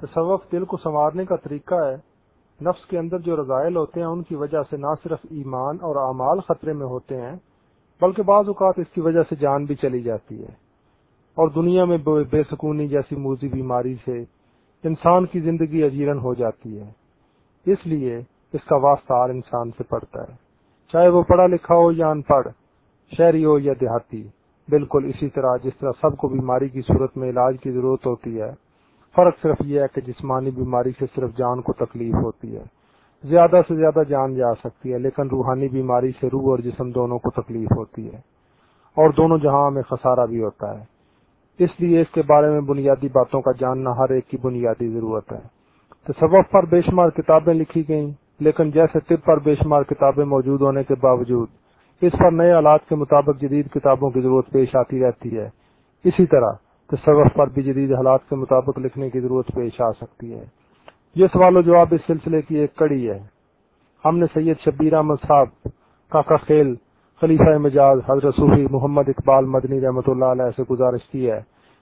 تصوف دل کو سنوارنے کا طریقہ ہے۔ نفس کے اندر جو رضائل ہوتے ہیں، ان کی وجہ سے نہ صرف ایمان اور اعمال خطرے میں ہوتے ہیں، بلکہ بعض اوقات اس کی وجہ سے جان بھی چلی جاتی ہے۔ اور دنیا میں بے سکونی جیسی موزی بیماری سے انسان کی زندگی اجیرن ہو جاتی ہے۔ اس لیے اس کا واسطہ ہر انسان سے پڑتا ہے۔ چاہے وہ پڑھا لکھا ہو یا ان پڑھ، شہری ہو یا دیہاتی، بالکل اسی طرح جس طرح سب کو بیماری کی صورت میں علاج کی ضرورت ہوتی ہے فرق صرف یہ ہے کہ جسمانی بیماری سے صرف جان کو تکلیف ہوتی ہے۔ زیادہ سے زیادہ جان جا سکتی ہے، لیکن روحانی بیماری سے روح اور جسم دونوں کو تکلیف ہوتی ہے۔ اور دونوں جہاں میں خسارہ بھی ہوتا ہے۔ اس لیے اس کے بارے میں بنیادی باتوں کا جاننا ہر ایک کی بنیادی ضرورت ہے۔ تصوف پر بے شمار کتابیں لکھی گئیں، لیکن جیسے طب پر بے شمار کتابیں موجود ہونے کے باوجود، اس پر نئے آلات کے مطابق جدید کتابوں کی ضرورت پیش آتی رہتی ہے۔ اسی طرح تصوف پر بھی جدید حالات کے مطابق لکھنے کی ضرورت پیش آ سکتی ہے۔ یہ سوال و جواب اس سلسلے کی ایک کڑی ہے۔ ہم نے سید شبیر احمد صاحب، کاکا خیل، خلیفہ مجاز، حضرت صوفی محمد اقبال مدنی رحمۃ اللہ علیہ سے گزارش کی ہے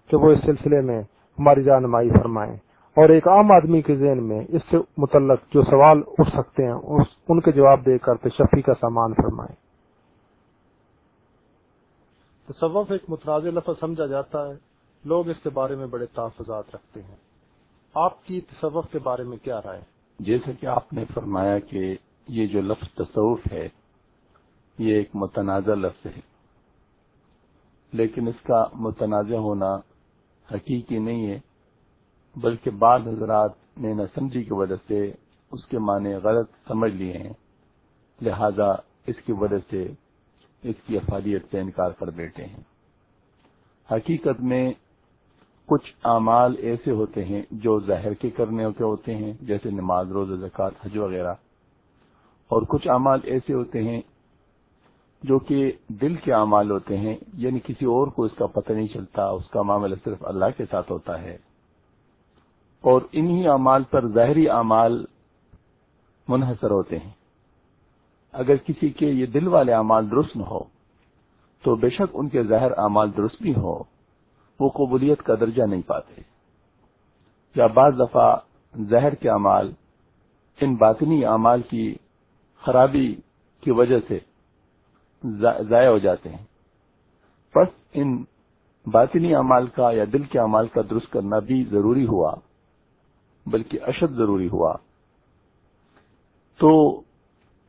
کہ وہ اس سلسلے میں ہماری رہنمائی فرمائیں۔ اور ایک عام آدمی کے ذہن میں اس سے متعلق جو سوال اٹھ سکتے ہیں ان کے جواب دے کر تشفی کا سامان فرمائیں۔ تصوف ایک متنازع لفظ سمجھا جاتا ہے۔ لوگ اس کے بارے میں بڑے تحفظات رکھتے ہیں۔ آپ کی تصوف کے بارے میں کیا رائے؟ جیسا کہ آپ نے فرمایا کہ یہ جو لفظ تصوف ہے، یہ ایک متنازع لفظ ہے۔ لیکن اس کا متنازع ہونا حقیقی نہیں ہے، بلکہ بعض حضرات نے نہ سمجھی کی وجہ سے اس کے معنی غلط سمجھ لیے ہیں۔ لہذا اس کی وجہ سے اس کی افادیت سے انکار کر بیٹھے ہیں۔ حقیقت میں کچھ اعمال ایسے ہوتے ہیں جو ظاہر کے کرنے کے ہوتے ہیں، جیسے نماز روز زکوٰۃ، حج وغیرہ۔ اور کچھ اعمال ایسے ہوتے ہیں جو کہ دل کے اعمال ہوتے ہیں یعنی کسی اور کو اس کا پتہ نہیں چلتا، اس کا معاملہ صرف اللہ کے ساتھ ہوتا ہے۔ اور انہی اعمال پر ظاہری اعمال منحصر ہوتے ہیں۔ اگر کسی کے یہ دل والے اعمال درست نہ ہو، تو بے شک ان کے ظاہر اعمال درست بھی ہو۔ وہ قبولیت کا درجہ نہیں پاتے یا بعض دفعہ زہر کے اعمال ان باطنی اعمال کی خرابی کی وجہ سے ضائع ہو جاتے ہیں۔ بس ان باطنی اعمال کا یا دل کے اعمال کا درست کرنا بھی ضروری ہوا، بلکہ اشد ضروری ہوا۔ تو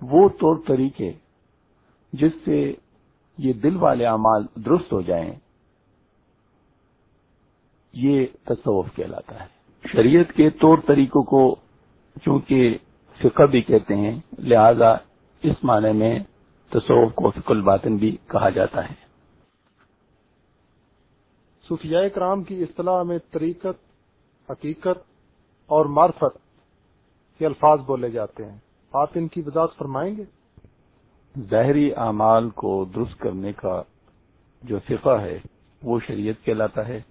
وہ طور طریقے جس سے یہ دل والے اعمال درست ہو جائیں یہ تصوف کہلاتا ہے۔ شریعت کے طور طریقوں کو چونکہ فقہ بھی کہتے ہیں لہذا اس معنی میں تصوف کو فکر الباطن بھی کہا جاتا ہے۔ صوفیاء کرام کی اصطلاح میں طریقت حقیقت اور معرفت کے الفاظ بولے جاتے ہیں۔ آپ ان کی وضاحت فرمائیں گے؟ ظاہری اعمال کو درست کرنے کا جو فقہ ہے وہ شریعت کہلاتا ہے۔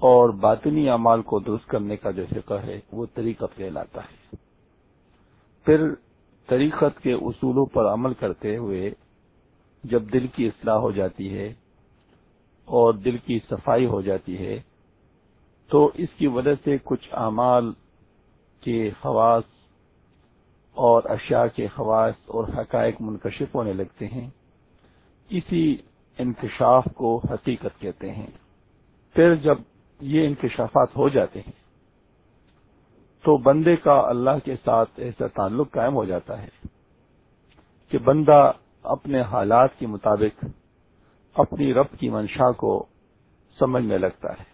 اور باطنی اعمال کو درست کرنے کا جو فقہ ہے، وہ طریقت کہلاتا ہے۔ پھر طریقت کے اصولوں پر عمل کرتے ہوئے جب دل کی اصلاح ہو جاتی ہے اور دل کی صفائی ہو جاتی ہے، تو اس کی وجہ سے کچھ اعمال کے خواص اور اشیاء کے خواص اور حقائق منکشف ہونے لگتے ہیں۔ اسی انکشاف کو حقیقت کہتے ہیں۔ پھر جب یہ انکشافات ہو جاتے ہیں تو بندے کا اللہ کے ساتھ ایسا تعلق قائم ہو جاتا ہے کہ بندہ اپنے حالات کے مطابق اپنی رب کی منشا کو سمجھنے لگتا ہے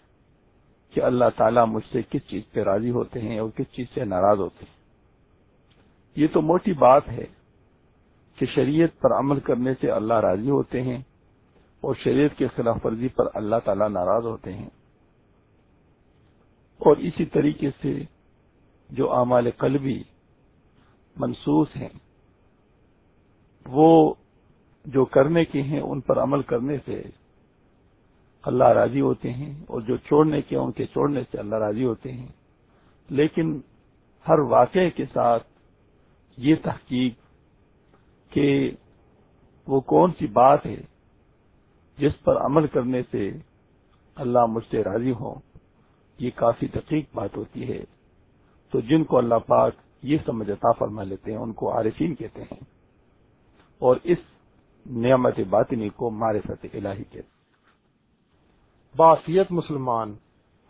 کہ اللہ تعالیٰ مجھ سے کس چیز پہ راضی ہوتے ہیں اور کس چیز سے ناراض ہوتے ہیں۔ یہ تو موٹی بات ہے کہ شریعت پر عمل کرنے سے اللہ راضی ہوتے ہیں اور شریعت کے خلاف ورزی پر اللہ تعالیٰ ناراض ہوتے ہیں۔ اور اسی طریقے سے جو اعمال قلبی منسوس ہیں، وہ جو کرنے کے ہیں، ان پر عمل کرنے سے اللہ راضی ہوتے ہیں اور جو چھوڑنے کے ان کے چھوڑنے سے اللہ راضی ہوتے ہیں۔ لیکن ہر واقعے کے ساتھ یہ تحقیق کہ وہ کون سی بات ہے جس پر عمل کرنے سے اللہ مجھ سے راضی ہو یہ کافی دقیق بات ہوتی ہے۔ تو جن کو اللہ پاک یہ سمجھ عطا فرما لیتے ہیں، ان کو عارفین کہتے ہیں۔ اور اس نعمت باطنی کو معرفت الہی کہتے ہیں۔ باثیت مسلمان،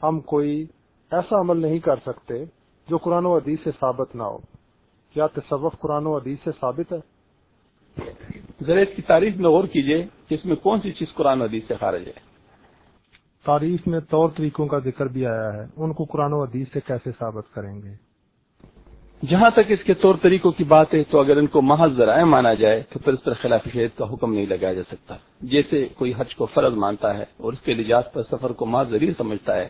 ہم کوئی ایسا عمل نہیں کر سکتے جو قرآن و حدیث سے ثابت نہ ہو۔ کیا تصوف قرآن و حدیث سے ثابت ہے؟ ذرا اس کی تعریف میں غور کیجیے کہ اس میں کون سی چیز قرآن و حدیث سے خارج ہے۔ تعریف میں طور طریقوں کا ذکر بھی آیا ہے۔ ان کو قرآن و حدیث سے کیسے ثابت کریں گے؟ جہاں تک اس کے طور طریقوں کی بات ہے، تو اگر ان کو محض ذرائع مانا جائے، تو پھر اس پر خلاف شہید کا حکم نہیں لگایا جا سکتا۔ جیسے کوئی حج کو فرض مانتا ہے اور اس کے لجاز پر سفر کو محض ذریعہ سمجھتا ہے۔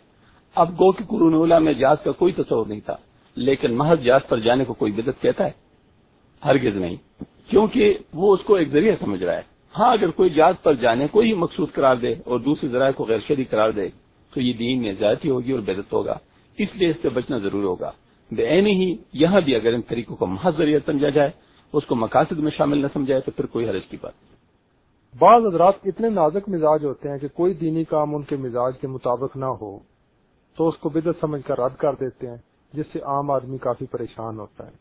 اب گو کی قرون اولا میں جہاز کا کوئی تصور نہیں تھا، لیکن محض جہاز پر جانے کو کوئی بدت کہتا ہے؟ ہرگز نہیں۔ کیونکہ وہ اس کو ایک ذریعہ سمجھ رہا ہے۔ ہاں اگر کوئی جہاز پر جانے کو ہی مقصود قرار دے اور دوسرے ذرائع کو غیر شری قرار دے، تو یہ دین میں زیادتی ہوگی اور بدت ہوگا۔ اس لیے اس سے بچنا ضرور ہوگا۔ بے ہی یہاں بھی اگر ان طریقوں کو محض ذریعہ سمجھا جائے، اس کو مقاصد میں شامل نہ سمجھائے، تو پھر کوئی حرج کی بات۔ بعض حضرات اتنے نازک مزاج ہوتے ہیں کہ کوئی دینی کام ان کے مزاج کے مطابق نہ ہو، تو اس کو بدت سمجھ کر رد کر دیتے ہیں، جس سے عام آدمی کافی پریشان ہوتا ہے۔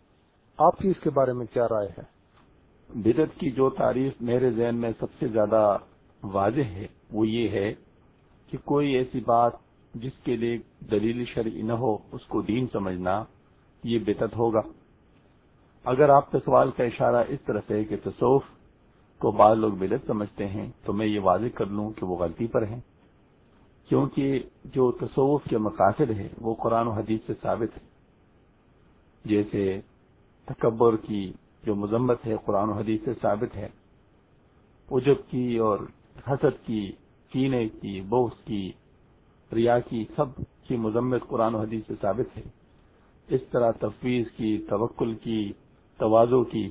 آپ کی اس کے بارے میں کیا رائے ہے؟ بدت کی جو تعریف میرے ذہن میں سب سے زیادہ واضح ہے، وہ یہ ہے کہ کوئی ایسی بات جس کے لیے دلیل شرعی نہ ہو، اس کو دین سمجھنا یہ بدت ہوگا۔ اگر آپ کے سوال کا اشارہ اس طرح ہے کہ تصوف کو بعض لوگ بدت سمجھتے ہیں، تو میں یہ واضح کر لوں کہ وہ غلطی پر ہیں۔ کیونکہ جو تصوف کے مقاصد ہے وہ قرآن و حدیث سے ثابت ہے جیسے تکبر کی جو مذمت ہے، قرآن و حدیث سے ثابت ہے۔ اجب کی اور حسد کی، کینے کی بوس کی، ریا کی، سب کی مذمت قرآن و حدیث سے ثابت ہے۔ اس طرح تفویض کی، توکل کی، توازو کی،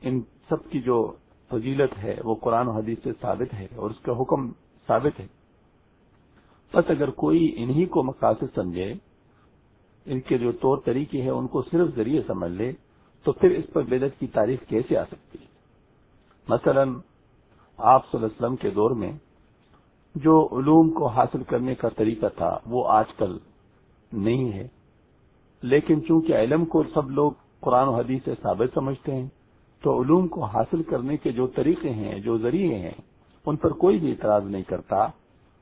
ان سب کی جو فضیلت ہے، وہ قرآن و حدیث سے ثابت ہے اور اس کا حکم ثابت ہے۔ بس اگر کوئی انہی کو مقاصد سمجھے، ان کے جو طور طریقے ہیں، ان کو صرف ذریعے سمجھ لے تو پھر اس پر بدت کی تعریف کیسے آ سکتی مثلا، آپ صلی اللہ علیہ وسلم کے دور میں جو علوم کو حاصل کرنے کا طریقہ تھا، وہ آج کل نہیں ہے۔ لیکن چونکہ علم کو سب لوگ قرآن و حدیث سے ثابت سمجھتے ہیں، تو علوم کو حاصل کرنے کے جو طریقے ہیں، جو ذریعے ہیں، ان پر کوئی بھی اعتراض نہیں کرتا۔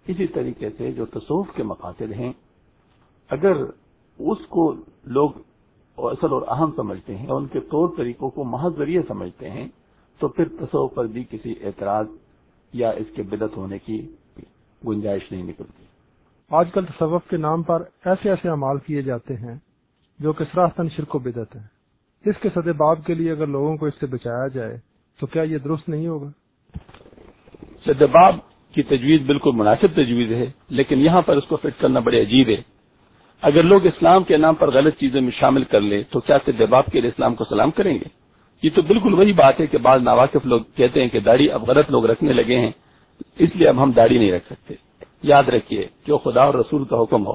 اسی طریقے سے جو تصوف کے مقاصد ہیں، اگر اس کو لوگ اصل اور اہم سمجھتے ہیں ان کے طور طریقوں کو محض ذریعے سمجھتے ہیں تو پھر تصوف پر بھی کسی اعتراض یا اس کے بدت ہونے کی گنجائش نہیں نکلتی۔ آج کل تصوف کے نام پر ایسے ایسے امال کیے جاتے ہیں جو کہ سراہتن شرک و بدت ہے اس کے سدے باب کے لیے اگر لوگوں کو اس سے بچایا جائے تو کیا یہ درست نہیں ہوگا؟ سدباب کی تجویز بالکل مناسب تجویز ہے لیکن یہاں پر اس کو فٹ کرنا بڑے عجیب ہے۔ اگر لوگ اسلام کے نام پر غلط چیزوں میں شامل کر لیں، تو کیا دباب کے لیے اسلام کو سلام کریں گے؟ یہ تو بالکل وہی بات ہے کہ بعض ناواقف لوگ کہتے ہیں کہ داڑھی اب غلط لوگ رکھنے لگے ہیں، اس لیے اب ہم داڑھی نہیں رکھ سکتے۔ یاد رکھیے، جو خدا اور رسول کا حکم ہو،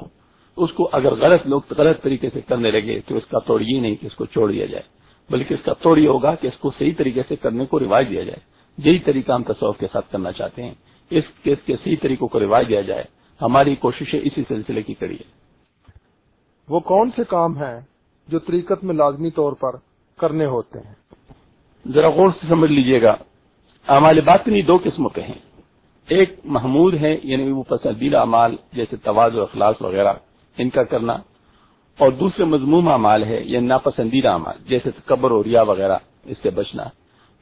اس کو اگر غلط لوگ غلط طریقے سے کرنے لگے، تو اس کا توڑ یہ نہیں کہ اس کو چھوڑ دیا جائے، بلکہ اس کا توڑ یہ ہوگا کہ اس کو صحیح طریقے سے کرنے کو رواج دیا جائے۔ یہی طریقہ ہم تصوف کے ساتھ کرنا چاہتے ہیں۔ اس کے صحیح طریقوں کو رواج دیا جائے۔ ہماری کوششیں اسی سلسلے کی کریے۔ وہ کون سے کام ہیں جو طریقت میں لازمی طور پر کرنے ہوتے ہیں؟ ذرا غور سے سمجھ لیجیے گا۔ اعمال باطنی دو قسموں کے ہیں۔ ایک محمود ہے یعنی وہ پسندیدہ اعمال جیسے تواز و اخلاص وغیرہ، ان کا کرنا۔ اور دوسرے مضموم اعمال ہے یا یعنی ناپسندیدہ اعمال، جیسے قبر اور ریا وغیرہ، اس سے بچنا۔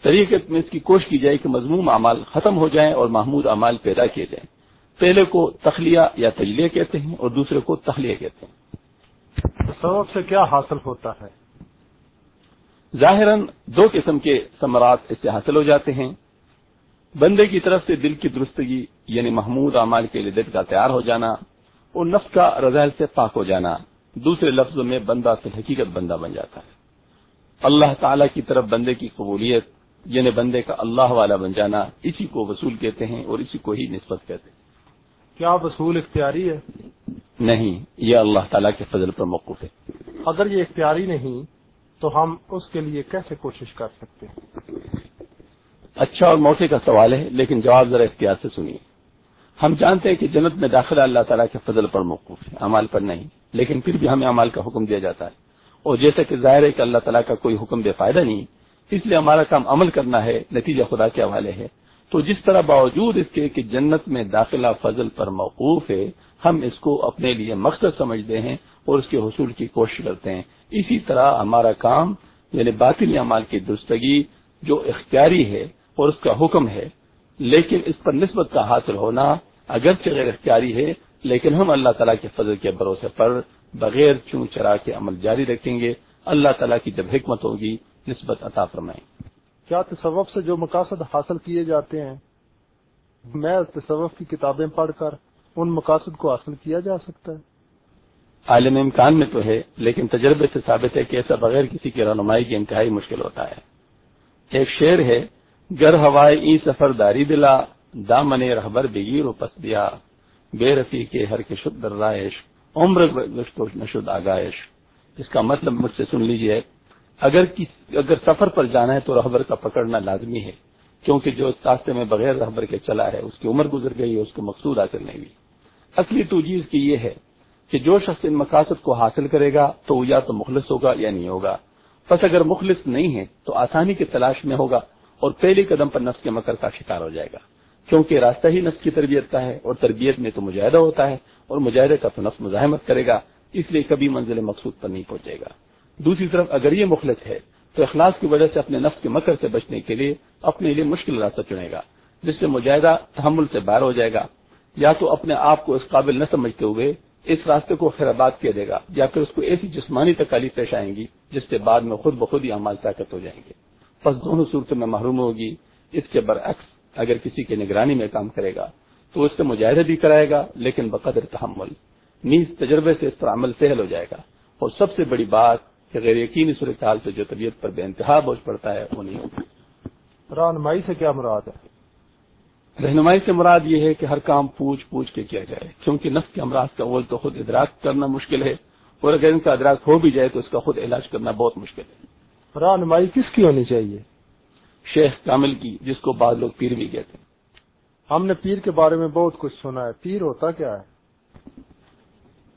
طریقے میں اس کی کوشش کی جائے کہ مضموم اعمال ختم ہو جائیں اور محمود اعمال پیدا کیے جائیں۔ پہلے کو تخلیہ یا تجلیہ کہتے ہیں اور دوسرے کو تخلیہ کہتے ہیں۔ سبب سے کیا حاصل ہوتا ہے؟ ظاہراً دو قسم کے ثمرات اس سے حاصل ہو جاتے ہیں۔ بندے کی طرف سے دل کی درستگی یعنی محمود اعمال کے لیے دل کا تیار ہو جانا، اور نفس کا رضائل سے پاک ہو جانا، دوسرے لفظوں میں بندہ سے حقیقت بندہ بن جاتا ہے۔ اللہ تعالی کی طرف بندے کی قبولیت یعنی بندے کا اللہ والا بن جانا، اسی کو وصول کہتے ہیں اور اسی کو ہی نسبت کہتے ہیں۔ کیا وصول اختیاری ہے؟ نہیں یہ اللہ تعالیٰ کے فضل پر موقف ہے۔ اگر یہ اختیاری نہیں تو ہم اس کے لیے کیسے کوشش کر سکتے ہیں؟ اچھا اور موقع کا سوال ہے لیکن جواب ذرا اختیار سے سنیے۔ ہم جانتے ہیں کہ جنت میں داخلہ اللہ تعالیٰ کے فضل پر موقف ہے عمال پر نہیں لیکن پھر بھی ہمیں عمال کا حکم دیا جاتا ہے۔ اور جیسا کہ ظاہر ہے کہ اللہ تعالیٰ کا کوئی حکم بے فائدہ نہیں اس لیے ہمارا کام عمل کرنا ہے نتیجہ خدا کے حوالے ہے۔ تو جس طرح باوجود اس کے کہ جنت میں داخلہ فضل پر موقوف ہے، ہم اس کو اپنے لیے مقصد سمجھتے ہیں اور اس کے حصول کی کوشش کرتے ہیں۔ اسی طرح ہمارا کام یعنی باطل اعمال کی درستگی جو اختیاری ہے اور اس کا حکم ہے، لیکن اس پر نسبت کا حاصل ہونا اگرچہ غیر اختیاری ہے، لیکن ہم اللہ تعالیٰ کے فضل کے بھروسے پر بغیر چون چرا کے عمل جاری رکھیں گے۔ اللہ تعالیٰ کی جب حکمت ہوگی، نسبت عطا فرمائیں۔ کیا تصوف سے جو مقاصد حاصل کیے جاتے ہیں؟ میں تصوف کی کتابیں پڑھ کر ان مقاصد کو حاصل کیا جا سکتا ہے۔ عالم امکان میں تو ہے، لیکن تجربے سے ثابت ہے کہ ایسا بغیر کسی کی رہنمائی کی انتہائی مشکل ہوتا ہے۔ ایک شعر ہے، گر ہوائے ای سفر داری دلا، دامن رہبر بگیر و پس دیا بے رفیع کے ہر کے شد رائش، عمر نشد آگائش اس کا مطلب مجھ سے سن لیجیے اگر اگر سفر پر جانا ہے تو رہبر کا پکڑنا لازمی ہے، کیونکہ جو راستے میں بغیر رہبر کے چلا ہے، اس کی عمر گزر گئی ہے، اس کو مقصود حاصل نہیں ہوئی۔ اصلی توجیز کی یہ ہے کہ جو شخص ان مقاصد کو حاصل کرے گا تو یا تو مخلص ہوگا یا نہیں ہوگا۔ بس اگر مخلص نہیں ہے تو آسانی کی تلاش میں ہوگا اور پہلے قدم پر نفس کے مکر کا شکار ہو جائے گا۔ کیونکہ راستہ ہی نفس کی تربیت کا ہے اور تربیت میں تو مجاہدہ ہوتا ہے اور مجاہدے کا تو نفس مزاحمت کرے گا، اس لیے کبھی منزل مقصود پر نہیں پہنچے گا۔ دوسری طرف اگر یہ مخلص ہے، تو اخلاص کی وجہ سے اپنے نفس کے مکر سے بچنے کے لیے اپنے لیے مشکل راستہ چنے گا، جس سے مجاہدہ تحمل سے باہر ہو جائے گا۔ یا تو اپنے آپ کو اس قابل نہ سمجھتے ہوئے اس راستے کو خیر آباد کیا دے گا، یا پھر اس کو ایسی جسمانی تکالیف پیش آئیں گی، جس سے بعد میں خود بخود ہی عمال طاقت ہو جائیں گے۔ بس دونوں صورتوں میں محروم ہوگی، اس کے برعکس اگر کسی کی نگرانی میں کام کرے گا، تو اس سے مجاہدہ بھی کرائے گا، لیکن بقدر تحمل۔ نیز تجربے سے اس پر عمل سہل ہو جائے گا۔ اور سب سے بڑی بات کہ غیر یقینی صورتحال سے جو طبیعت پر بے انتہا بوجھ پڑتا ہے وہ نہیں ہوگی رہنمائی سے کیا مراد ہے؟ رہنمائی سے مراد یہ ہے کہ ہر کام پوچھ پوچھ کے کیا جائے۔ کیونکہ نفس کے امراض کا اول تو خود ادراک کرنا مشکل ہے اور اگر ان کا ادراک ہو بھی جائے تو اس کا خود علاج کرنا بہت مشکل ہے۔ رہنمائی کس کی ہونی چاہیے؟ شیخ کامل کی جس کو بعض لوگ پیر بھی کہتے ہیں۔ ہم نے پیر کے بارے میں بہت کچھ سنا ہے۔ پیر ہوتا کیا ہے؟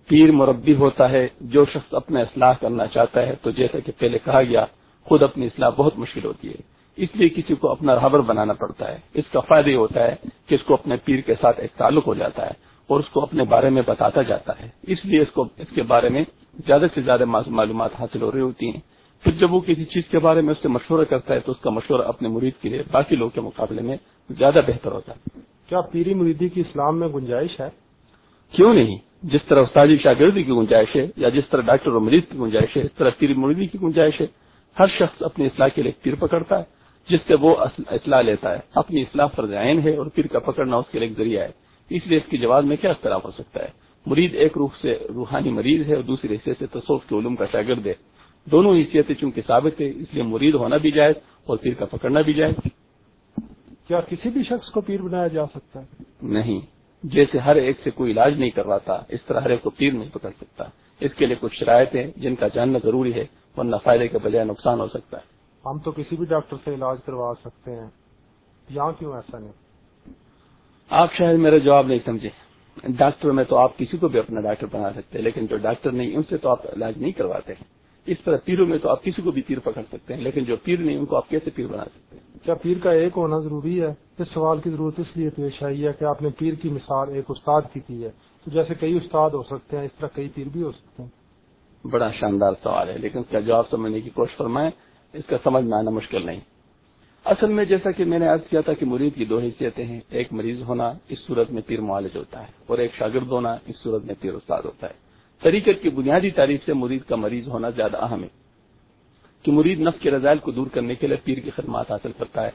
پیر مربی ہوتا ہے، جو شخص اپنا اصلاح کرنا چاہتا ہے، تو جیسا کہ پہلے کہا گیا، خود اپنی اصلاح بہت مشکل ہوتی ہے۔ اس لیے کسی کو اپنا رہبر بنانا پڑتا ہے۔ اس کا فائدہ یہ ہوتا ہے کہ اس کو اپنے پیر کے ساتھ ایک تعلق ہو جاتا ہے اور اس کو اپنے بارے میں بتاتا جاتا ہے۔ اس لیے اس کو، اس کے بارے میں زیادہ سے زیادہ معلومات حاصل ہو رہی ہوتی ہیں۔ پھر جب وہ کسی چیز کے بارے میں اس سے مشورہ کرتا ہے، تو اس کا مشورہ اپنے مرید کے لیے باقی لوگوں کے مقابلے میں زیادہ بہتر ہوتا ہے۔ کیا پیری مریدی کی اسلام میں گنجائش ہے؟ کیوں نہیں؟ جس طرح استادی شاگردی کی گنجائش ہے یا جس طرح ڈاکٹر اور مریض کی گنجائش ہے اس طرح پیری مریدی کی گنجائش ہے۔ ہر شخص اپنی اصلاح کے لیے پیر پکڑتا ہے جس سے وہ اصلاح لیتا ہے۔ اپنی اصلاح فرض عین ہے اور پیر کا پکڑنا اس کے لیے ایک ذریعہ ہے۔ اس لیے اس کے جواب میں کیا اختلاف ہو سکتا ہے؟ مرید ایک روح سے روحانی مریض ہے اور دوسرے حصے سے تصوف کے علوم کا شاگرد ہے۔ دونوں حیثیتیں چونکہ ثابت ہے اس لیے مرید ہونا بھی جائز اور پیر کا پکڑنا بھی جائز۔ کیا کسی بھی شخص کو پیر بنایا جا سکتا ہے؟ نہیں۔ جیسے ہر ایک سے کوئی علاج نہیں کرواتا اس طرح ہر ایک کو پیر نہیں پکڑ سکتا۔ اس کے لیے کچھ شرائط ہیں جن کا جاننا ضروری ہے ورنہ فائدے کے بجائے نقصان ہو سکتا ہے۔ ہم تو کسی بھی ڈاکٹر سے علاج کروا سکتے ہیں۔ یہاں کیوں ایسا نہیں؟ آپ شاید میرا جواب نہیں سمجھے۔ ڈاکٹر میں تو آپ کسی کو بھی اپنا ڈاکٹر بنا سکتے ہیں لیکن جو ڈاکٹر نہیں ان سے تو آپ علاج نہیں کرواتے۔ ہیں اس طرح پیروں میں تو آپ کسی کو بھی پیر پکڑ سکتے ہیں لیکن جو پیر نہیں ان کو آپ کیسے پیر بنا سکتے ہیں؟ کیا پیر کا ایک ہونا ضروری ہے؟ اس سوال کی ضرورت اس لیے پیش آئی ہے کہ آپ نے پیر کی مثال ایک استاد کی کی ہے۔ تو جیسے کئی استاد ہو سکتے ہیں اس طرح کئی پیر بھی ہو سکتے ہیں۔ بڑا شاندار سوال ہے لیکن اس کا جواب سمجھنے کی کوشش فرمائیں اس کا سمجھ میں آنا مشکل نہیں۔ اصل میں جیسا کہ میں نے عرض کیا تھا کہ مرید کی دو حیثیتیں ہیں ایک مریض ہونا اس صورت میں پیر معالج ہوتا ہے اور ایک شاگرد ہونا اس صورت میں پیر استاد ہوتا ہے۔ طریقت کی بنیادی تعریف سے مرید کا مریض ہونا زیادہ اہم ہے کہ مرید نفس کے رضائل کو دور کرنے کے لیے پیر کی خدمات حاصل کرتا ہے۔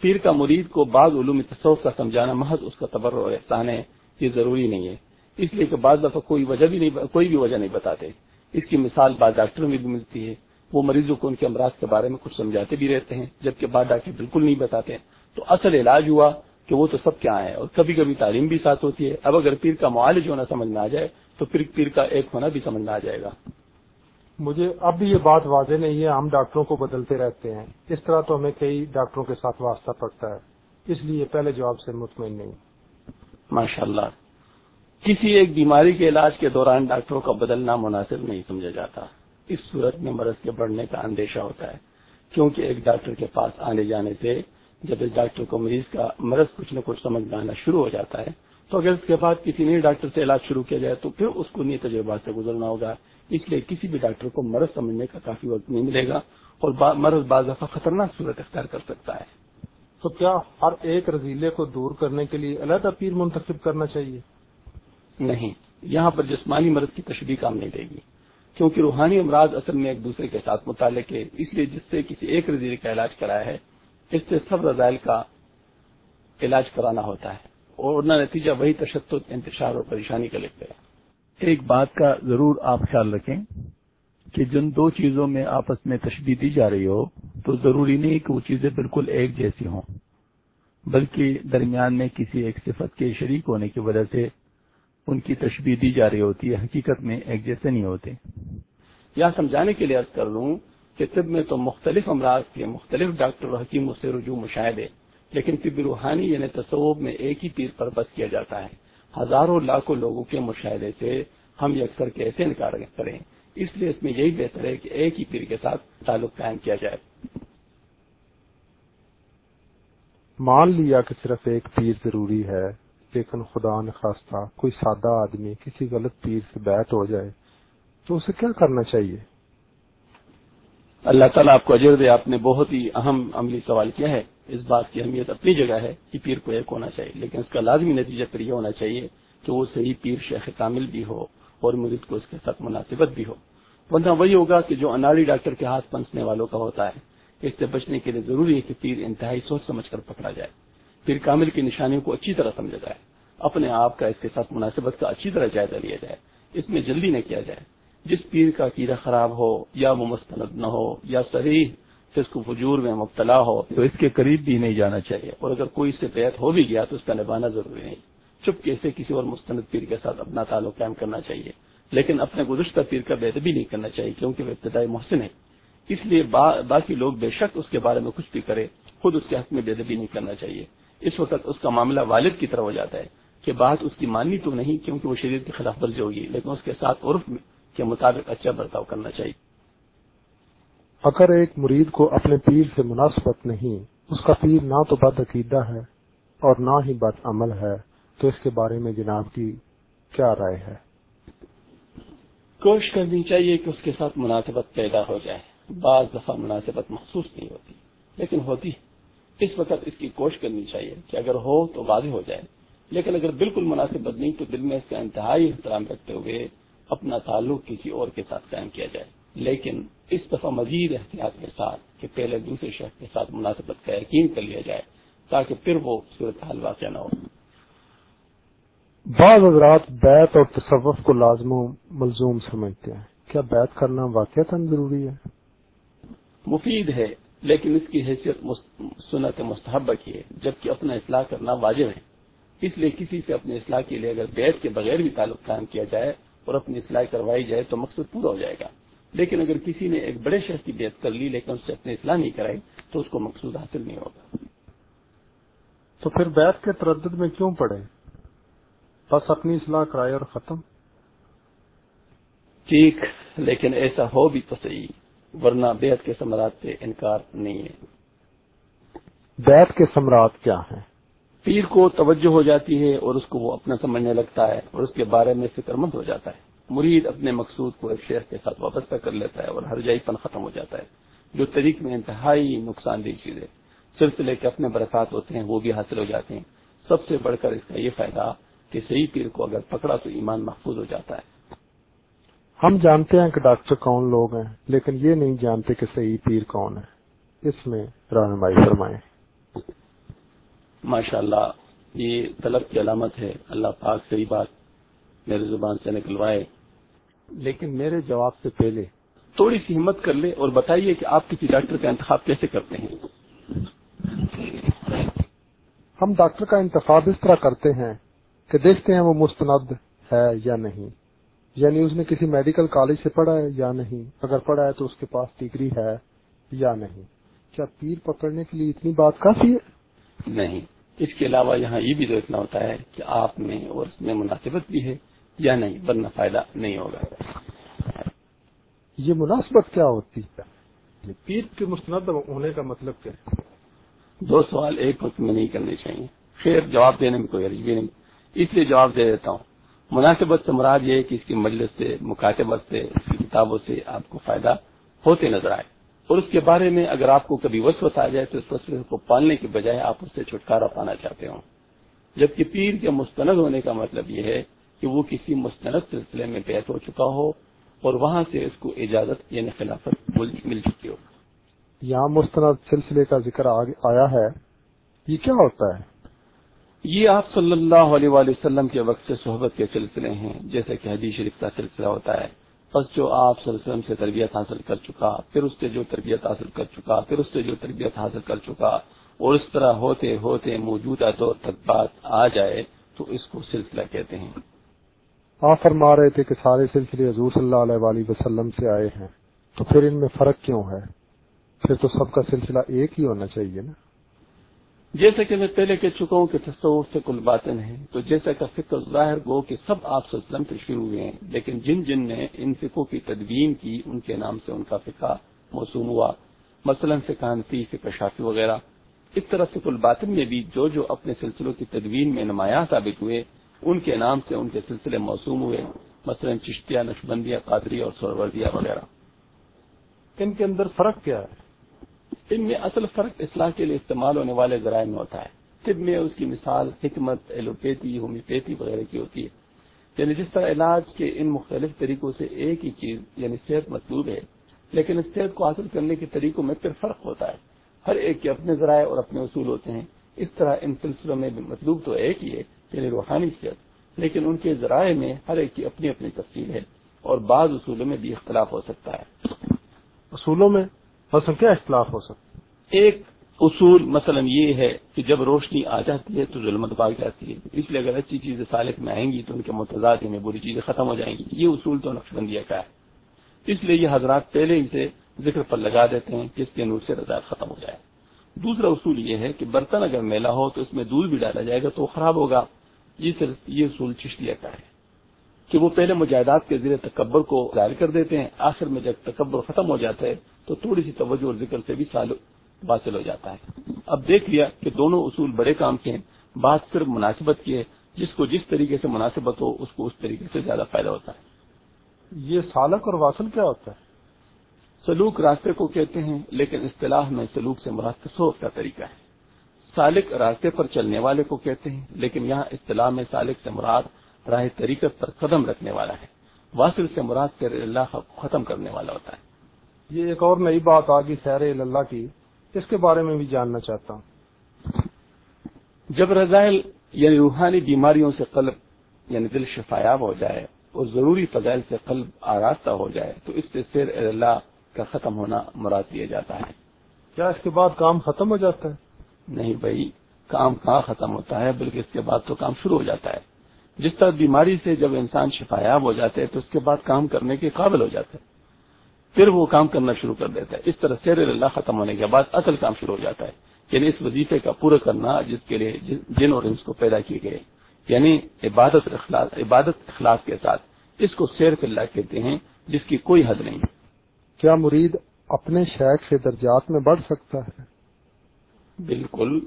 پیر کا مرید کو بعض علوم تصوف کا سمجھانا محض اس کا تبر اور احسان ہے، یہ ضروری نہیں ہے۔ اس لیے کہ بعض دفعہ کوئی وجہ بھی نہیں کوئی بھی وجہ نہیں بتاتے۔ اس کی مثال بعض ڈاکٹروں میں بھی ملتی ہے۔ وہ مریضوں کو ان کے امراض کے بارے میں کچھ سمجھاتے بھی رہتے ہیں، جبکہ بعد ڈاکٹر بالکل نہیں بتاتے۔ تو اصل علاج ہوا کہ وہ تو سب کیا ہے اور کبھی کبھی تعلیم بھی ساتھ ہوتی ہے۔ اب اگر پیر کا معالج ہونا سمجھ میں آ جائے تو پھر پیر کا ایک ہونا بھی سمجھ میں آ جائے گا۔ مجھے اب بھی یہ بات واضح نہیں ہے ہم ڈاکٹروں کو بدلتے رہتے ہیں۔ اس طرح تو ہمیں کئی ڈاکٹروں کے ساتھ واسطہ پڑتا ہے۔ اس لیے پہلے جواب سے مطمئن نہیں۔ ماشاء اللہ کسی ایک بیماری کے علاج کے دوران ڈاکٹروں کا بدلنا مناسب نہیں سمجھا جاتا۔ اس صورت میں مرض کے بڑھنے کا اندیشہ ہوتا ہے کیونکہ ایک ڈاکٹر کے پاس آنے جانے سے جب اس ڈاکٹر کو مریض کا مرض کچھ نہ کچھ سمجھ میں آنا شروع ہو جاتا ہے تو اگر اس کے بعد کسی نئے ڈاکٹر سے علاج شروع کیا جائے تو پھر اس کو نئے تجربات سے گزرنا ہوگا۔ اس لیے کسی بھی ڈاکٹر کو مرض سمجھنے کا کافی وقت نہیں ملے گا اور مرض بعض دفعہ خطرناک صورت اختیار کر سکتا ہے۔ تو کیا ہر ایک رضیلے کو دور کرنے کے لیے علیحدہ پیر منتخب کرنا چاہیے؟ نہیں یہاں پر جسمانی مرض کی تشریح کام نہیں دے گی کیونکہ روحانی امراض اصل میں ایک دوسرے کے ساتھ متعلق ہے۔ اس لیے جس سے کسی ایک رضیلے کا علاج کرایا ہے اس سے سب رضائل کا علاج کرانا ہوتا ہے اور نہ نتیجہ وہی تشدد انتشار اور پریشانی کا لکھتے ہیں ایک بات کا ضرور آپ خیال رکھیں کہ جن دو چیزوں میں آپس میں تشبیح دی جا رہی ہو تو ضروری نہیں کہ وہ چیزیں بالکل ایک جیسی ہوں بلکہ درمیان میں کسی ایک صفت کے شریک ہونے کی وجہ سے ان کی تشبیح دی جا رہی ہوتی ہے حقیقت میں ایک جیسے نہیں ہوتے۔ یا سمجھانے کے لیے عرض کر لوں کہ طب میں تو مختلف امراض کے مختلف ڈاکٹر و حکیموں سے رجوع مشاہدے، لیکن طب روحانی یعنی تصوب میں ایک ہی پیر پر بس کیا جاتا ہے۔ ہزاروں لاکھوں لوگوں کے مشاہدے سے ہم یکسر کیسے انکار کریں؟ اس لیے اس میں یہی بہتر ہے کہ ایک ہی پیر کے ساتھ تعلق قائم کیا جائے۔ مان لیا کہ صرف ایک پیر ضروری ہے، لیکن خدا نخواستہ کوئی سادہ آدمی کسی غلط پیر سے بیت ہو جائے تو اسے کیا کرنا چاہیے؟ اللہ تعالیٰ آپ کو اجر دے، آپ نے بہت ہی اہم عملی سوال کیا ہے۔ اس بات کی اہمیت اپنی جگہ ہے کہ پیر کو ایک ہونا چاہیے، لیکن اس کا لازمی نتیجہ پھر یہ ہونا چاہیے کہ وہ صحیح پیر شیخ کامل بھی ہو اور مرید کو اس کے ساتھ مناسبت بھی ہو۔ ورنہ وہی ہوگا کہ جو اناڑی ڈاکٹر کے ہاتھ پنسنے والوں کا ہوتا ہے اس سے بچنے کے لیے ضروری ہے کہ پیر انتہائی سوچ سمجھ کر پکڑا جائے۔ پیر کامل کی نشانیوں کو اچھی طرح سمجھا جائے، اپنے آپ کا اس کے ساتھ مناسبت کا اچھی طرح جائزہ لیا جائے۔ اس میں جلدی نہ کیا جائے۔ جس پیر کا عقیدہ خراب ہو یا وہ مستند نہ ہو یا سریح جس کو فجور میں مبتلا ہو، تو اس کے قریب بھی نہیں جانا چاہیے۔ اور اگر کوئی اس سے بیت ہو بھی گیا تو اس کا نبھانا ضروری نہیں۔ چپ کیسے کسی اور مستند پیر کے ساتھ اپنا تعلق قائم کرنا چاہیے۔ لیکن اپنے گزشتہ پیر کا بیت بھی نہیں کرنا چاہیے کیونکہ وہ ابتدائی محسن ہے اس لیے باقی لوگ بے شک اس کے بارے میں کچھ بھی کرے، خود اس کے حق میں بےدبی نہیں کرنا چاہیے۔ اس وقت اس کا معاملہ والد کی طرف ہو جاتا ہے کہ بات اس کی ماننی تو نہیں کیونکہ وہ شریر کے خلاف ورزی ہوگی، لیکن اس کے ساتھ عرف میں کے مطابق اچھا برتاؤ کرنا چاہیے۔ اگر ایک مرید کو اپنے پیر سے مناسبت نہیں اس کا پیر نہ تو بد عقیدہ ہے اور نہ ہی بد عمل ہے تو اس کے بارے میں جناب کی کیا رائے ہے؟ کوشش کرنی چاہیے کہ اس کے ساتھ مناسبت پیدا ہو جائے۔ بعض دفعہ مناسبت محسوس نہیں ہوتی لیکن ہوتی۔ ہے اس وقت اس کی کوشش کرنی چاہیے کہ اگر ہو تو واضح ہو جائے۔ لیکن اگر بالکل مناسبت نہیں تو دل میں اس کا انتہائی احترام رکھتے ہوئے اپنا تعلق کسی اور کے ساتھ قائم کیا جائے۔ لیکن اس دفعہ مزید احتیاط کے ساتھ کہ پہلے دوسرے شخص کے ساتھ مناسبت کا یقین کر لیا جائے تاکہ پھر وہ صورت حال واقع نہ ہو۔ بعض حضرات بیت اور تصوف کو لازم و ملزوم سمجھتے ہیں۔ کیا بیت کرنا واقع ضروری ہے؟ مفید ہے لیکن اس کی حیثیت سنت مستحبہ کی ہے جبکہ اپنا اصلاح کرنا واجب ہے۔ اس لیے کسی سے اپنے اصلاح کے لیے اگر بیت کے بغیر بھی تعلق قائم کیا جائے اور اپنی اصلاح کروائی جائے تو مقصد پورا ہو جائے گا۔ لیکن اگر کسی نے ایک بڑے شخص کی بیت کر لی لیکن اس سے اپنی اصلاح نہیں کرائی تو اس کو مقصود حاصل نہیں ہوگا۔ تو پھر بیت کے تردد میں کیوں پڑے؟ بس اپنی اصلاح کرائے اور ختم۔ ٹھیک لیکن ایسا ہو بھی تو صحیح ورنہ بیت کے سمراٹ پہ انکار نہیں ہے۔ بیت کے سمراٹ کیا ہیں؟ پیر کو توجہ ہو جاتی ہے اور اس کو وہ اپنا سمجھنے لگتا ہے اور اس کے بارے میں فکر مند ہو جاتا ہے۔ مرید اپنے مقصود کو ایک شیخ کے ساتھ وابستہ کر لیتا ہے اور ہر جائی پن ختم ہو جاتا ہے۔ جو طریق میں انتہائی نقصان دہ چیز ہے۔ سلسلے کے اپنے برسات ہوتے ہیں، وہ بھی حاصل ہو جاتے ہیں۔ سب سے بڑھ کر اس کا یہ فائدہ کہ صحیح پیر کو اگر پکڑا تو ایمان محفوظ ہو جاتا ہے۔ ہم جانتے ہیں کہ ڈاکٹر کون لوگ ہیں، لیکن یہ نہیں جانتے کہ صحیح پیر کون ہے اس میں رہنمائی فرمائیں۔ ماشاء اللہ یہ طلب کی علامت ہے۔ اللہ پاک صحیح بات میرے زبان سے نکلوائے۔ لیکن میرے جواب سے پہلے تھوڑی سی ہمت کر لے اور بتائیے کہ آپ کسی ڈاکٹر کا انتخاب کیسے کرتے ہیں؟ ہم ڈاکٹر کا انتخاب اس طرح کرتے ہیں کہ دیکھتے ہیں وہ مستند ہے یا نہیں۔ یعنی اس نے کسی میڈیکل کالج سے پڑھا ہے یا نہیں۔ اگر پڑھا ہے تو اس کے پاس ڈگری ہے یا نہیں۔ کیا پیر پکڑنے کے لیے اتنی بات کافی ہے؟ نہیں۔ اس کے علاوہ یہاں یہ بھی دیکھنا ہوتا ہے کہ آپ میں اور اس میں مناسبت بھی ہے یا نہیں ورنہ فائدہ نہیں ہوگا۔ یہ مناسبت کیا ہوتی؟ ہے پیر کے مستند ہونے کا مطلب کیا؟ ہے دو سوال ایک وقت میں نہیں کرنے چاہیے۔ خیر جواب دینے میں کوئی عرض بھی نہیں۔ اس لیے جواب دے دیتا ہوں۔ مناسبت سے مراد یہ ہے کہ اس کی مجلس سے مکاتبت سے اس کی کتابوں سے آپ کو فائدہ ہوتے نظر آئے۔ اور اس کے بارے میں اگر آپ کو کبھی وسوت آ جائے تو اس وسوت کو پالنے کے بجائے آپ اس سے چھٹکارا پانا چاہتے ہوں۔ جبکہ پیر کے مستند ہونے کا مطلب یہ ہے کہ وہ کسی مستند سلسلے میں بیت ہو چکا ہو اور وہاں سے اس کو اجازت یعنی خلافت مل چکی ہو۔ یہاں مستند سلسلے کا ذکر آیا ہے یہ کیا ہوتا ہے؟ یہ آپ صلی اللہ علیہ وآلہ وسلم کے وقت سے صحبت کے سلسلے ہیں جیسے کہ حدیث شریف کا سلسلہ ہوتا ہے۔ بس جو آپ صلی اللہ علیہ وسلم سے تربیت حاصل کر چکا، پھر اس سے جو تربیت حاصل کر چکا، پھر اس سے جو تربیت حاصل کر چکا، اور اس طرح ہوتے ہوتے موجودہ دور تک بات آ جائے، تو اس کو سلسلہ کہتے ہیں۔ آپ فرما رہے تھے کہ سارے سلسلے حضور صلی اللہ علیہ وآلہ وسلم سے آئے ہیں، تو پھر ان میں فرق کیوں ہے؟ پھر تو سب کا سلسلہ ایک ہی ہونا چاہیے نا۔ جیسا کہ میں پہلے کہہ چکا ہوں کہ تصور سے کل باتیں ہیں تو جیسا کہ فکر ظاہر گو کہ سب آپ وسلم سے شروع ہوئے ہیں، لیکن جن جن نے ان فکوں کی تدوین کی، ان کے نام سے ان کا فقہ موسوم ہوا۔ مثلاً فقہ نفی فکر شافی وغیرہ۔ اس طرح سے کل باطن میں بھی جو جو اپنے سلسلوں کی تدوین میں نمایاں ثابت ہوئے، ان کے نام سے ان کے سلسلے موسوم ہوئے۔ مثلاً چشتیہ، نقشبندیہ قادری اور سروردیہ وغیرہ۔ ان کے اندر فرق کیا ہے؟ ان میں اصل فرق اصلاح کے لیے استعمال ہونے والے ذرائع میں ہوتا ہے۔ طب میں اس کی مثال حکمت، ایلوپیتھی، ہومیوپیتھی وغیرہ کی ہوتی ہے۔ یعنی جس طرح علاج کے ان مختلف طریقوں سے ایک ہی چیز یعنی صحت مطلوب ہے، لیکن اس صحت کو حاصل کرنے کے طریقوں میں پھر فرق ہوتا ہے۔ ہر ایک کے اپنے ذرائع اور اپنے اصول ہوتے ہیں۔ اس طرح ان سلسلوں میں مطلوب تو ایک ہی ہے یعنی روحانی صحت۔ لیکن ان کے ذرائع میں ہر ایک کی اپنی اپنی تفصیل ہے اور بعض اصولوں میں بھی اختلاف ہو سکتا ہے۔ اصولوں میں مثلا کیا اختلاف ہو سکتا ایک اصول مثلا یہ ہے کہ جب روشنی آ جاتی ہے تو ظلمت بھاگ جاتی ہے۔ اس لیے اگر اچھی چیزیں سالک میں آئیں گی تو ان کے متضاد میں بری چیزیں ختم ہو جائیں گی۔ یہ اصول تو نقش بندیہ کا ہے۔ اس لیے یہ حضرات پہلے ہی سے ذکر پر لگا دیتے ہیں کہ اس کے نور سے رضاط ختم ہو جائے۔ دوسرا اصول یہ ہے کہ برتن اگر میلا ہو تو اس میں دودھ بھی ڈالا جائے گا تو خراب ہوگا۔ یہ صرف یہ اصول چشتیہ کا ہے کہ وہ پہلے مجاہدات کے ذریعے تکبر کو ظاہر کر دیتے ہیں، آخر میں جب تکبر ختم ہو جاتا ہے تو تھوڑی سی توجہ اور ذکر سے بھی سال حاصل ہو جاتا ہے۔ اب دیکھ لیا کہ دونوں اصول بڑے کام کے ہیں بات صرف مناسبت کی ہے جس کو جس طریقے سے مناسبت ہو اس کو اس طریقے سے زیادہ فائدہ ہوتا ہے۔ یہ سالک اور واصل کیا ہوتا ہے؟ سلوک راستے کو کہتے ہیں لیکن اصطلاح میں سلوک سے مراد تصوف کا طریقہ ہے۔ سالک راستے پر چلنے والے کو کہتے ہیں لیکن یہاں اصطلاح میں سالک سے مراد راہ طریقت پر قدم رکھنے والا ہے۔ واصل سے مراد سیر اللہ ختم کرنے والا ہوتا ہے۔ یہ ایک اور نئی بات آ گئی سیر اللہ کی اس کے بارے میں بھی جاننا چاہتا ہوں۔ جب رضائل یعنی روحانی بیماریوں سے قلب یعنی دل شفایاب ہو جائے اور ضروری فضائل سے قلب آراستہ ہو جائے تو اس سے سیر اللہ کا ختم ہونا مراد دیا جاتا ہے۔ کیا اس کے بعد کام ختم ہو جاتا ہے؟ نہیں بھائی کام کہاں ختم ہوتا ہے بلکہ اس کے بعد تو کام شروع ہو جاتا ہے۔ جس طرح بیماری سے جب انسان شفایاب ہو جاتے ہیں تو اس کے بعد کام کرنے کے قابل ہو جاتا ہے۔ پھر وہ کام کرنا شروع کر دیتا ہے۔ اس طرح سیر اللہ ختم ہونے کے بعد اصل کام شروع ہو جاتا ہے۔ یعنی اس وظیفے کا پورا کرنا جس کے لیے جن اور انس کو پیدا کیے گئے۔ یعنی عبادت اخلاص عبادت اخلاص کے ساتھ۔ اس کو سیر اللہ کہتے ہیں جس کی کوئی حد نہیں۔ کیا مرید اپنے شیخ سے درجات میں بڑھ سکتا ہے؟ بالکل۔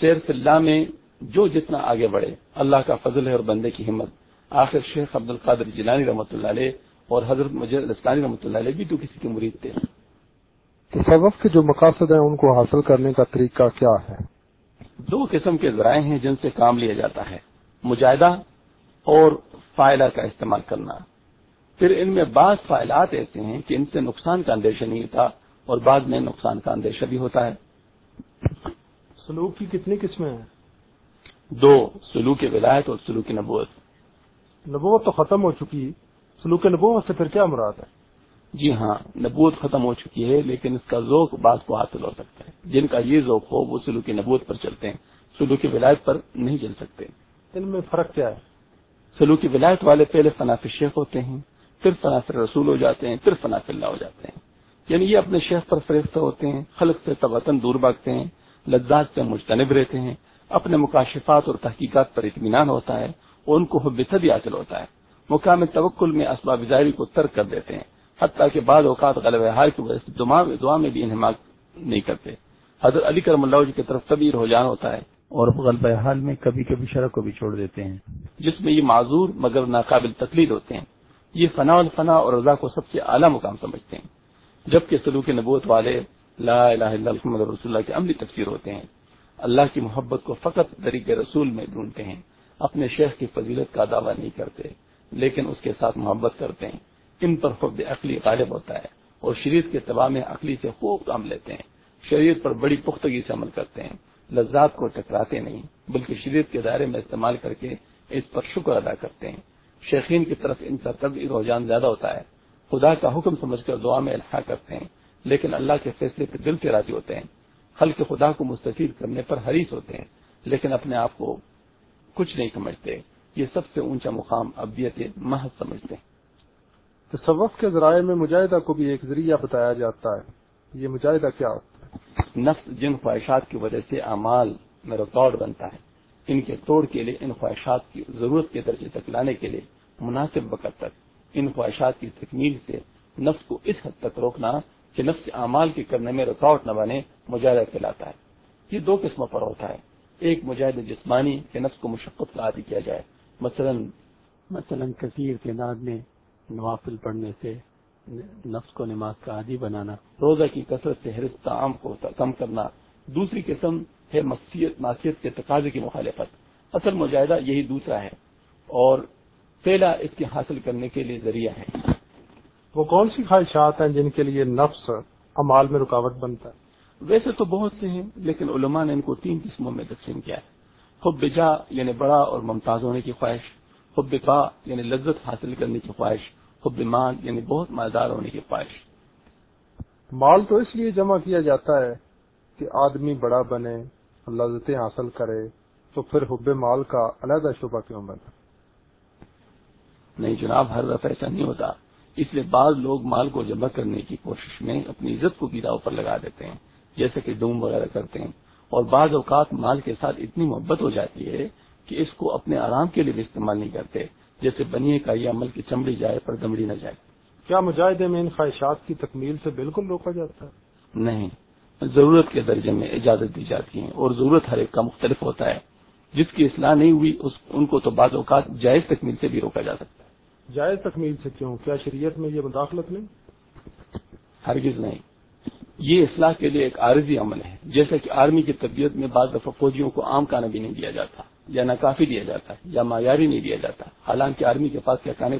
سیر اللہ میں جو جتنا آگے بڑھے اللہ کا فضل ہے اور بندے کی ہمت۔ آخر شیخ عبد القادر جیلانی رحمۃ اللہ علیہ اور حضرت مجید اسلانی رحمۃ اللہ علیہ بھی تو کسی کے مرید تھے۔ تصوف کے جو مقاصد ہیں ان کو حاصل کرنے کا طریقہ کیا ہے؟ دو قسم کے ذرائع ہیں جن سے کام لیا جاتا ہے مجاہدہ اور فائلہ کا استعمال کرنا۔ پھر ان میں بعض فائلات ایسے ہیں کہ ان سے نقصان کا اندیشہ نہیں ہوتا اور بعض میں نقصان کا اندیشہ بھی ہوتا ہے۔ سلوک کی کتنی قسمیں ہیں؟ دو سلوک ولایت اور سلوک نبوت۔ نبوت تو ختم ہو چکی۔ سلوک نبوت سے پھر کیا مراد ہے؟ جی ہاں نبوت ختم ہو چکی ہے لیکن اس کا ذوق بعض کو حاصل ہو سکتا ہے۔ جن کا یہ ذوق ہو وہ سلوک نبوت پر چلتے ہیں۔ سلوک ولایت پر نہیں چل سکتے۔ ان میں فرق کیا ہے؟ سلوک ولایت والے پہلے فناف شیخ ہوتے ہیں پھر فناف رسول ہو جاتے ہیں پھر فناف اللہ ہو جاتے ہیں۔ یعنی یہ اپنے شیخ پر فریفتہ ہوتے ہیں خلق سے توتن دور بھاگتے ہیں لذات سے مجتنب رہتے ہیں۔ اپنے مکاشفات اور تحقیقات پر اطمینان ہوتا ہے اور ان کو حب حاصل ہوتا ہے۔ مقام توکل میں اسباب ظاہری کو ترک کر دیتے ہیں حتیٰ کہ بعض اوقات غلب حال کی وجہ سے دعا میں بھی انہماک نہیں کرتے۔ حضرت علی کرم اللہ جی کی طرف طبی رجحان ہوتا ہے۔ اور غلب حال میں کبھی کبھی شرح کو بھی چھوڑ دیتے ہیں۔ جس میں یہ معذور مگر ناقابل تقلید ہوتے ہیں۔ یہ فنا الفنا اور رضا کو سب سے اعلیٰ مقام سمجھتے ہیں۔ جبکہ سلوک نبوت والے لا الہ الا محمد رسول اللہ کے عملی تفسیر ہوتے ہیں۔ اللہ کی محبت کو فقط طریق رسول میں ڈھونڈتے ہیں۔ اپنے شیخ کی فضیلت کا دعویٰ نہیں کرتے۔ لیکن اس کے ساتھ محبت کرتے ہیں۔ ان پر خود عقلی غالب ہوتا ہے اور شریعت کے تباہ میں عقلی سے خوب کام لیتے ہیں۔ شریعت پر بڑی پختگی سے عمل کرتے ہیں۔ لذات کو ٹکراتے نہیں، بلکہ شریعت کے دائرے میں استعمال کر کے اس پر شکر ادا کرتے ہیں۔ شیخین کی طرف ان کا طبی رجحان زیادہ ہوتا ہے۔ خدا کا حکم سمجھ کر دعا میں الحا کرتے ہیں، لیکن اللہ کے فیصلے پہ دل سے راضی ہوتے ہیں۔ خلق خدا کو مستفید کرنے پر حریص ہوتے ہیں، لیکن اپنے آپ کو کچھ نہیں سمجھتے۔ یہ سب سے اونچا مقام ابیت محض سمجھتے ہیں۔ تصوف کے ذرائع میں مجاہدہ کو بھی ایک ذریعہ بتایا جاتا ہے۔ یہ مجاہدہ کیا ہوتا ہے؟ نفس جن خواہشات کی وجہ سے اعمال میں ریکارڈ بنتا ہے۔ ان کے توڑ کے لیے ان خواہشات کی ضرورت کے درجے تک لانے کے لیے مناسب وقت تک۔ ان خواہشات کی تکمیل سے نفس کو اس حد تک روکنا کہ نفس اعمال کے کرنے میں رکاوٹ نہ بنے مجاہدہ کہلاتا ہے۔ یہ دو قسموں پر ہوتا ہے۔ ایک مجاہد جسمانی کہ نفس کو مشقت کا عادی کیا جائے۔ مثلا مثلا کثیر تعداد میں نوافل پڑھنے سے نفس کو نماز کا عادی بنانا روزہ کی کثرت سے حرص تعام کو کم کرنا دوسری قسم ہے معصیت کے تقاضے کی مخالفت۔ اصل مجاہدہ یہی دوسرا ہے اور پہلا اس کے حاصل کرنے کے لیے ذریعہ ہے۔ وہ کون سی خواہشات ہیں جن کے لیے نفس امال میں رکاوٹ بنتا ہے؟ ویسے تو بہت سے ہیں لیکن علماء نے ان کو تین قسموں میں تقسیم کیا ہے۔ خود بجا یعنی بڑا اور ممتاز ہونے کی خواہش خود بپا یعنی لذت حاصل کرنے کی خواہش خود مال یعنی بہت مالدار ہونے کی خواہش۔ مال تو اس لیے جمع کیا جاتا ہے کہ آدمی بڑا بنے لذتیں حاصل کرے تو پھر حب مال کا علیحدہ شعبہ کیوں بنے؟ نہیں جناب ہر دفعہ ایسا نہیں ہوتا۔ اس لیے بعض لوگ مال کو جمع کرنے کی کوشش میں اپنی عزت کو بھی داؤ پر لگا دیتے ہیں جیسے کہ ڈوم وغیرہ کرتے ہیں۔ اور بعض اوقات مال کے ساتھ اتنی محبت ہو جاتی ہے کہ اس کو اپنے آرام کے لیے بھی استعمال نہیں کرتے جیسے بنیے کا یہ عمل کی چمڑی جائے پر دمڑی نہ جائے۔ کیا مجاہدے میں ان خواہشات کی تکمیل سے بالکل روکا جاتا ہے؟ نہیں ضرورت کے درجے میں اجازت دی جاتی ہے اور ضرورت ہر ایک کا مختلف ہوتا ہے۔ جس کی اصلاح نہیں ہوئی اس ان کو تو بعض اوقات جائز تکمیل سے بھی روکا جا سکتا ہے۔ جائز تکمیل سے کیوں؟ کیا شریعت میں یہ مداخلت نہیں؟ ہرگز نہیں۔ یہ اصلاح کے لیے ایک عارضی عمل ہے۔ جیسا کہ آرمی کی طبیعت میں بعض دفعہ فوجیوں کو عام کھانا بھی نہیں دیا جاتا، یا ناکافی دیا جاتا ہے یا معیاری نہیں دیا جاتا۔ حالانکہ آرمی کے پاس کیا کھانے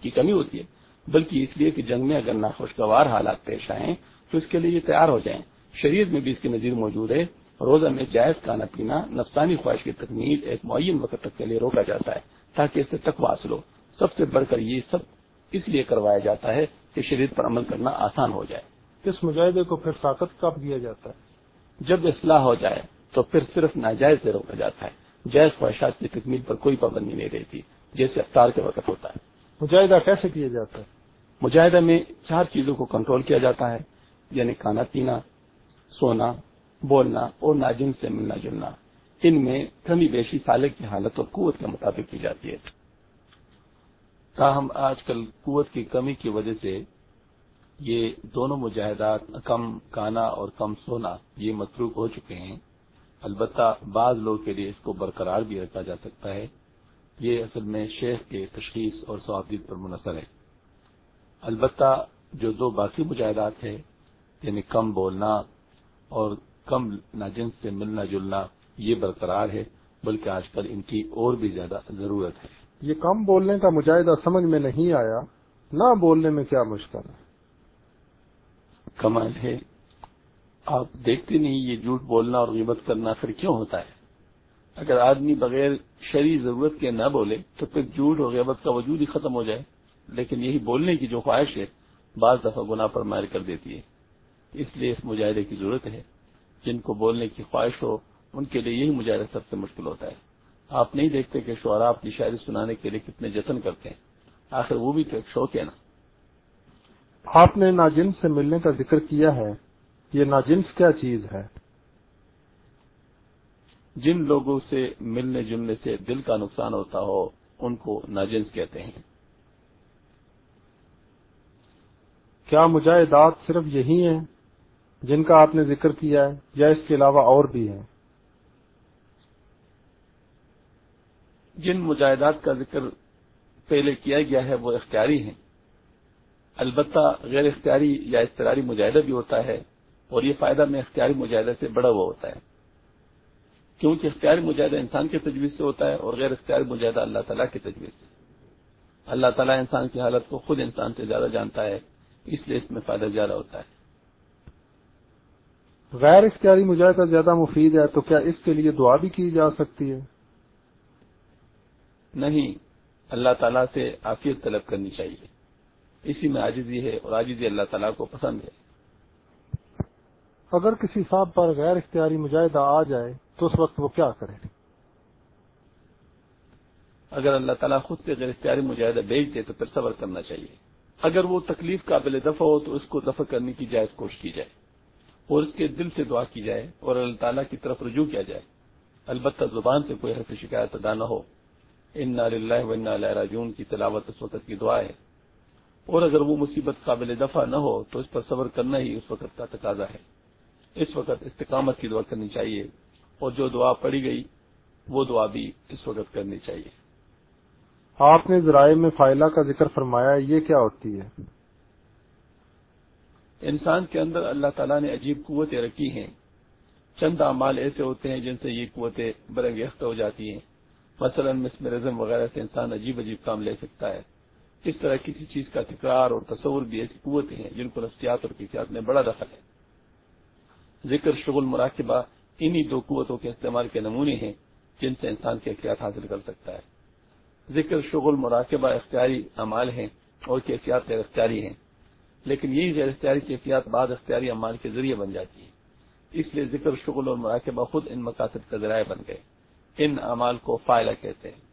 کی کمی ہوتی ہے، بلکہ اس لیے کہ جنگ میں اگر ناخوشگوار حالات پیش آئیں تو اس کے لیے یہ تیار ہو جائیں۔ شریعت میں بھی اس کی نظیر موجود ہے۔ روزہ میں جائز کھانا پینا، نفسانی خواہش کی تکمیل ایک معین وقت تک کے لیے روکا جاتا ہے، تاکہ اس سے تک حاصل ہو۔ سب سے بڑھ کر یہ سب اس لیے کروایا جاتا ہے کہ شریعت پر عمل کرنا آسان ہو جائے۔ اس مجاہدے کو پھر طاقت کب دیا جاتا ہے؟ جب اصلاح ہو جائے تو پھر صرف ناجائز سے روکا جاتا ہے۔ جائز خواہشات کی تکمیل پر کوئی پابندی نہیں رہتی جیسے افطار کے وقت ہوتا ہے۔ مجاہدہ کیسے کیا جاتا ہے؟ مجاہدہ میں چار چیزوں کو کنٹرول کیا جاتا ہے یعنی کھانا پینا سونا بولنا اور ناجن سے ملنا جلنا۔ ان میں کمی بیشی سالک کی حالت اور قوت کے مطابق کی جاتی ہے۔ تاہم آج کل قوت کی کمی کی وجہ سے یہ دونوں مجاہدات کم کانا اور کم سونا یہ متروک ہو چکے ہیں۔ البتہ بعض لوگ کے لیے اس کو برقرار بھی رکھا جا سکتا ہے۔ یہ اصل میں شیخ کے تشخیص اور ثوابدید پر منحصر ہے۔ البتہ جو دو باقی مجاہدات ہیں یعنی کم بولنا اور کم ناجنس سے ملنا جلنا، یہ برقرار ہے، بلکہ آج کل ان کی اور بھی زیادہ ضرورت ہے۔ یہ کم بولنے کا مجاہدہ سمجھ میں نہیں آیا۔ نہ بولنے میں کیا مشکل ہے؟ کمال ہے۔ آپ دیکھتے نہیں یہ جھوٹ بولنا اور غیبت کرنا پھر کیوں ہوتا ہے؟ اگر آدمی بغیر شرعی ضرورت کے نہ بولے تو پھر جھوٹ اور غیبت کا وجود ہی ختم ہو جائے۔ لیکن یہی بولنے کی جو خواہش ہے، بعض دفعہ گناہ پر مائر کر دیتی ہے۔ اس لیے اس مجاہدے کی ضرورت ہے۔ جن کو بولنے کی خواہش ہو، ان کے لیے یہی مجاہدہ سب سے مشکل ہوتا ہے۔ آپ نہیں دیکھتے کہ شعرا اپنی شاعری سنانے کے لیے کتنے جتن کرتے ہیں۔ آخر وہ بھی تو ایک شوق ہے نا۔ آپ نے ناجنس سے ملنے کا ذکر کیا ہے، یہ ناجنس کیا چیز ہے؟ جن لوگوں سے ملنے جلنے سے دل کا نقصان ہوتا ہو، ان کو ناجنس کہتے ہیں۔ کیا مجاہدات صرف یہی ہیں جن کا آپ نے ذکر کیا ہے، یا اس کے علاوہ اور بھی ہیں؟ جن مجاہدات کا ذکر پہلے کیا گیا ہے، وہ اختیاری ہیں۔ البتہ غیر اختیاری یا اختیاری مجاہدہ بھی ہوتا ہے اور یہ فائدہ میں اختیاری مجاہدہ سے بڑا ہوا ہوتا ہے۔ کیونکہ اختیاری مجاہدہ انسان کے تجویز سے ہوتا ہے اور غیر اختیاری مجاہدہ اللہ تعالیٰ کی تجویز سے۔ اللہ تعالیٰ انسان کی حالت کو خود انسان سے زیادہ جانتا ہے اس لیے اس میں فائدہ زیادہ ہوتا ہے۔ غیر اختیاری مجاہدہ زیادہ مفید ہے تو کیا اس کے لیے دعا بھی کی جا سکتی ہے؟ نہیں اللہ تعالیٰ سے عافیت طلب کرنی چاہیے۔ اسی میں عاجزی ہے اور عاجزی اللہ تعالیٰ کو پسند ہے۔ اگر کسی صاحب پر غیر اختیاری مجاہدہ آ جائے تو اس وقت وہ کیا کرے؟ اگر اللہ تعالیٰ خود سے غیر اختیاری مجاہدہ بھیج دے تو پھر صبر کرنا چاہیے۔ اگر وہ تکلیف قابل دفع ہو تو اس کو دفع کرنے کی جائز کوشش کی جائے اور اس کے دل سے دعا کی جائے اور اللہ تعالیٰ کی طرف رجوع کیا جائے۔ البتہ زبان سے کوئی حرف شکایت ادا نہ ہو۔ ان راجون کی تلاوت اس وقت کی دعا ہے۔ اور اگر وہ مصیبت قابل دفع نہ ہو تو اس پر صبر کرنا ہی اس وقت کا تقاضا ہے۔ اس وقت استقامت کی دعا کرنی چاہیے اور جو دعا پڑی گئی وہ دعا بھی اس وقت کرنی چاہیے۔ آپ نے ذرائع میں فائلہ کا ذکر فرمایا یہ کیا ہوتی ہے؟ انسان کے اندر اللہ تعالیٰ نے عجیب قوتیں رکھی ہیں۔ چند اعمال ایسے ہوتے ہیں جن سے یہ قوتیں برنگیختہ ہو جاتی ہیں۔ مثلا مسمرزم وغیرہ سے انسان عجیب عجیب کام لے سکتا ہے۔ اس طرح کسی چیز کا تکرار اور تصور بھی ایسی قوتیں ہیں جن کو نفسیات اور کفیات میں بڑا دخل ہے۔ ذکر، شغل، مراقبہ، انہی دو قوتوں کے استعمال کے نمونے ہیں جن سے انسان کے احتیاط حاصل کر سکتا ہے۔ ذکر، شغل، مراقبہ اختیاری اعمال ہیں اور کیفیات غیر اختیاری ہیں، لیکن یہی غیر اختیاری کیفیات بعض اختیاری اعمال کے ذریعے بن جاتی ہے اس لیے ذکر، شغل اور مراقبہ خود ان مقاصد کا ذرائع بن گئے۔ ان اعمال کو فائلہ کہتے ہیں۔